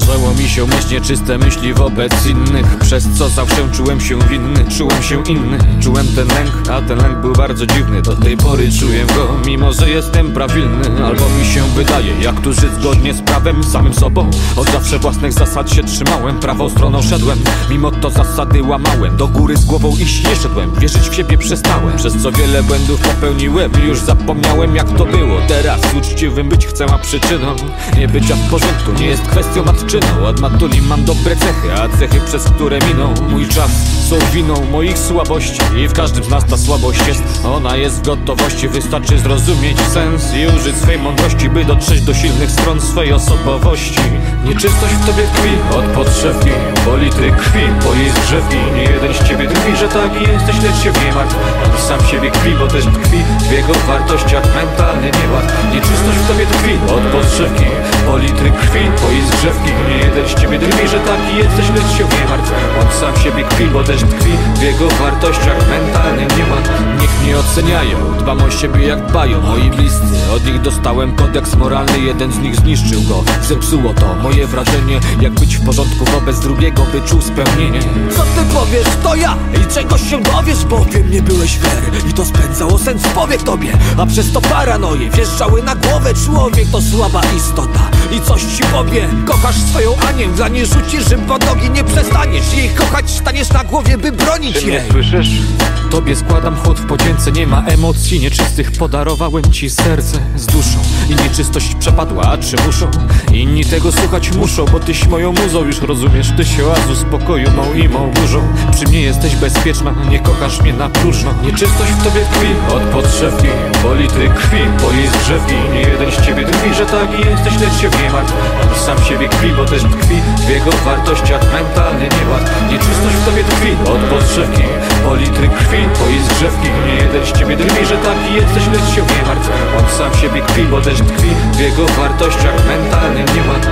Zdarzało mi się mieć nieczyste myśli wobec innych. Przez co zawsze czułem się winny, czułem się inny. Czułem ten lęk, a ten lęk był bardzo dziwny. Do tej pory czuję go, mimo że jestem prawilny. Albo mi się wydaje, jak tu żyć zgodnie z prawem Samym sobą, od zawsze własnych zasad się trzymałem Prawą stroną szedłem, mimo to zasady łamałem Do góry z głową iść nie szedłem, wierzyć w siebie przestałem Przez co wiele błędów popełniłem, już zapomniałem jak to było. Teraz uczciwym być chcę, a przyczyną Nie bycia w porządku nie jest kwestią matczyną Od matuli mam dobre cechy, a cechy przez które miną Mój czas są winą moich słabości. I w każdym z nas ta słabość jest Ona jest w gotowości, wystarczy zrozumieć sens I użyć swej mądrości, by dotrzeć do silnych stron swej osobowości. Nieczystość w tobie tkwi od podszewki Boli ty krwi, bo jej zgrzewki Nie jeden z ciebie drwi, że taki jesteś, lecz się nie martw. On sam siebie kwi, bo też tkwi W jego wartościach mentalny nieład Nieczystość w tobie tkwi od podszewki Boli ty krwi, bo jej zgrzewki Nie jeden z ciebie drwi, że taki jesteś, lecz się nie martw. On sam siebie kwi, bo też tkwi W jego wartościach. Mentalny nieład Niech mnie oceniają, dbam o siebie jak dbają Moi bliscy, od nich dostałem kodeks moralny. Jeden z nich zniszczył go, zepsuło to moje wrażenie Jak być w porządku wobec drugiego, by czuł spełnienie. Co ty powiesz, to ja? I czegoś się dowiesz? Bowiem nie byłeś fair i to spędzało sens. Powiek tobie. A przez to paranoje wjeżdżały na głowę. Człowiek to słaba istota. I coś ci powie. Kochasz swoją Anię, dla niej rzucisz Rzym pod nogi, nie przestaniesz Jej kochać. Staniesz na głowie, by bronić mnie jej. słyszysz? Tobie składam hołd w podzięce Nie ma emocji nieczystych. Podarowałem ci serce z duszą I nieczystość przepadła, a czy muszą? Inni tego słuchać muszą Bo tyś moją muzą już rozumiesz? Ty się oazu spokoju mą i mą burzą. Przy mnie jesteś bezpieczna Nie kochasz mnie na próżno. Nieczystość w tobie tkwi od podszewki Boli ty krwi, bo jej zgrzewki Nie jeden z ciebie drwi, że taki jesteś Lecz się nie martw. On sam siebie kwi, bo też tkwi W jego wartościach mentalny nieład Nieczystość w tobie tkwi od podszewki Boli ty krwi, bo jej zgrzewki Nie jeden z ciebie drwi, że taki jesteś Lecz się nie martw. On sam siebie kwi, bo też tkwi W jego wartościach mentalny nieład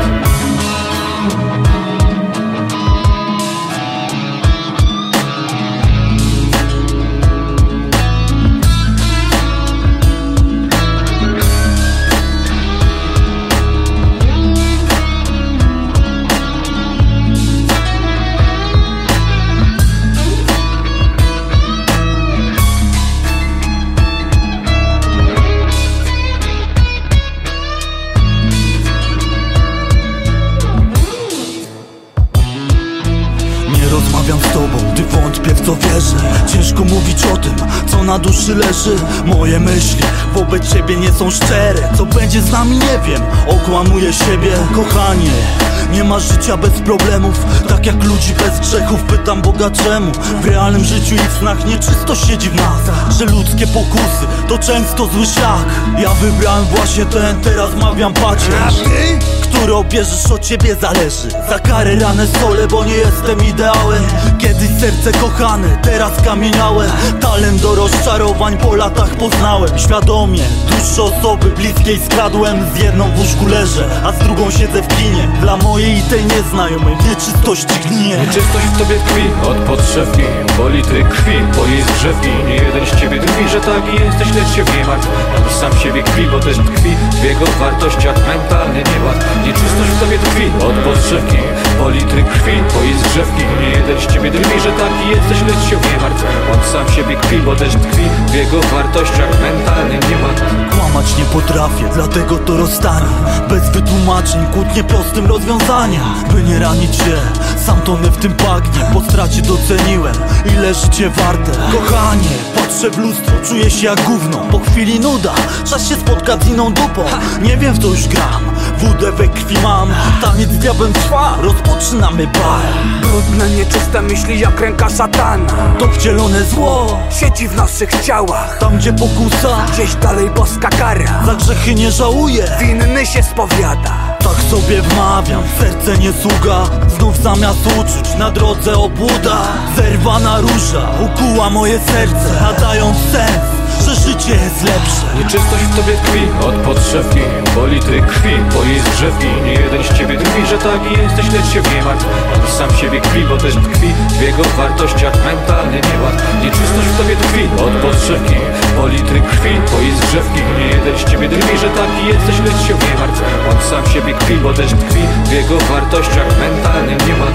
rozmawiam z tobą, gdy wątpię w co wierzę. Ciężko mówić o tym, co na duszy leży. Moje myśli wobec ciebie nie są szczere. Co będzie z nami nie wiem, okłamuję siebie Kochanie, nie ma życia bez problemów. Tak jak ludzi bez grzechów, pytam Boga czemu? W realnym życiu i w snach nieczystość siedzi w nas Że ludzkie pokusy to często zły szlak. Ja wybrałem właśnie ten, teraz mawiam pacierz który obierzesz od ciebie zależy. Za karę ranę solę, bo nie jestem ideałem. Kiedyś serce kochane, teraz kamieniałe. Talent do rozczarowań po latach poznałem. Świadomie, dłuższe osoby bliskiej skradłem. Z jedną w łóżku leżę, a z drugą siedzę w kinie. Dla mojej i tej nieznajomej. W nieczystości gniję Nieczystość w tobie tkwi. Od podszewki Boli ty krwi, bo jej zgrzewki Nie jeden z ciebie drwi, że taki jesteś, lecz się nie martw sam siebie kwi, bo też tkwi W jego wartościach. Mentalny nieład Nieczystość w tobie tkwi od podszewki Boli ty krwi, bo jej zgrzewki Nie jeden z ciebie drwi, że taki jesteś, lecz się nie martw. On sam siebie kwi, bo też tkwi W jego wartościach mentalny nieład Kłamać nie potrafię, dlatego to rozstanie. Bez wytłumaczeń, kłótnie prostym rozwiązania. By nie ranić się, sam tonę w tym bagnie Po stracie doceniłem, ile życie warte. Kochanie, patrzę w lustro, czuję się jak gówno. Po chwili nuda, czas się spotkać z inną dupą. Nie wiem w co już gram, wódę we krwi mam Taniec z diabłem trwa, rozpoczynamy bal. Brudne, nieczyste myśli jak ręka szatana. To wcielone zło, Siedzi w naszych ciałach. Tam gdzie pokusa. Gdzieś dalej boska kara. Za grzechy nie żałuję. Winny się spowiada. Tak sobie wmawiam, serce nie sługa. Znów zamiast uczuć na drodze obłuda. Zerwana róża ukuła moje serce Nadając sens, życie jest lepsze. Nieczystość w tobie tkwi od podszewki Boli ty krwi, bo jej zgrzewki Nie jeden z ciebie drwi, że taki jesteś, lecz się nie martw On sam siebie kwi, bo też tkwi W jego wartościach mentalny nieład. Nieczystość w tobie tkwi od podszewki Boli ty krwi, bo jej zgrzewki Nie jeden z ciebie drwi, że taki jesteś, lecz się nie martw On sam siebie kwi, bo też tkwi W jego wartościach mentalnie nie ma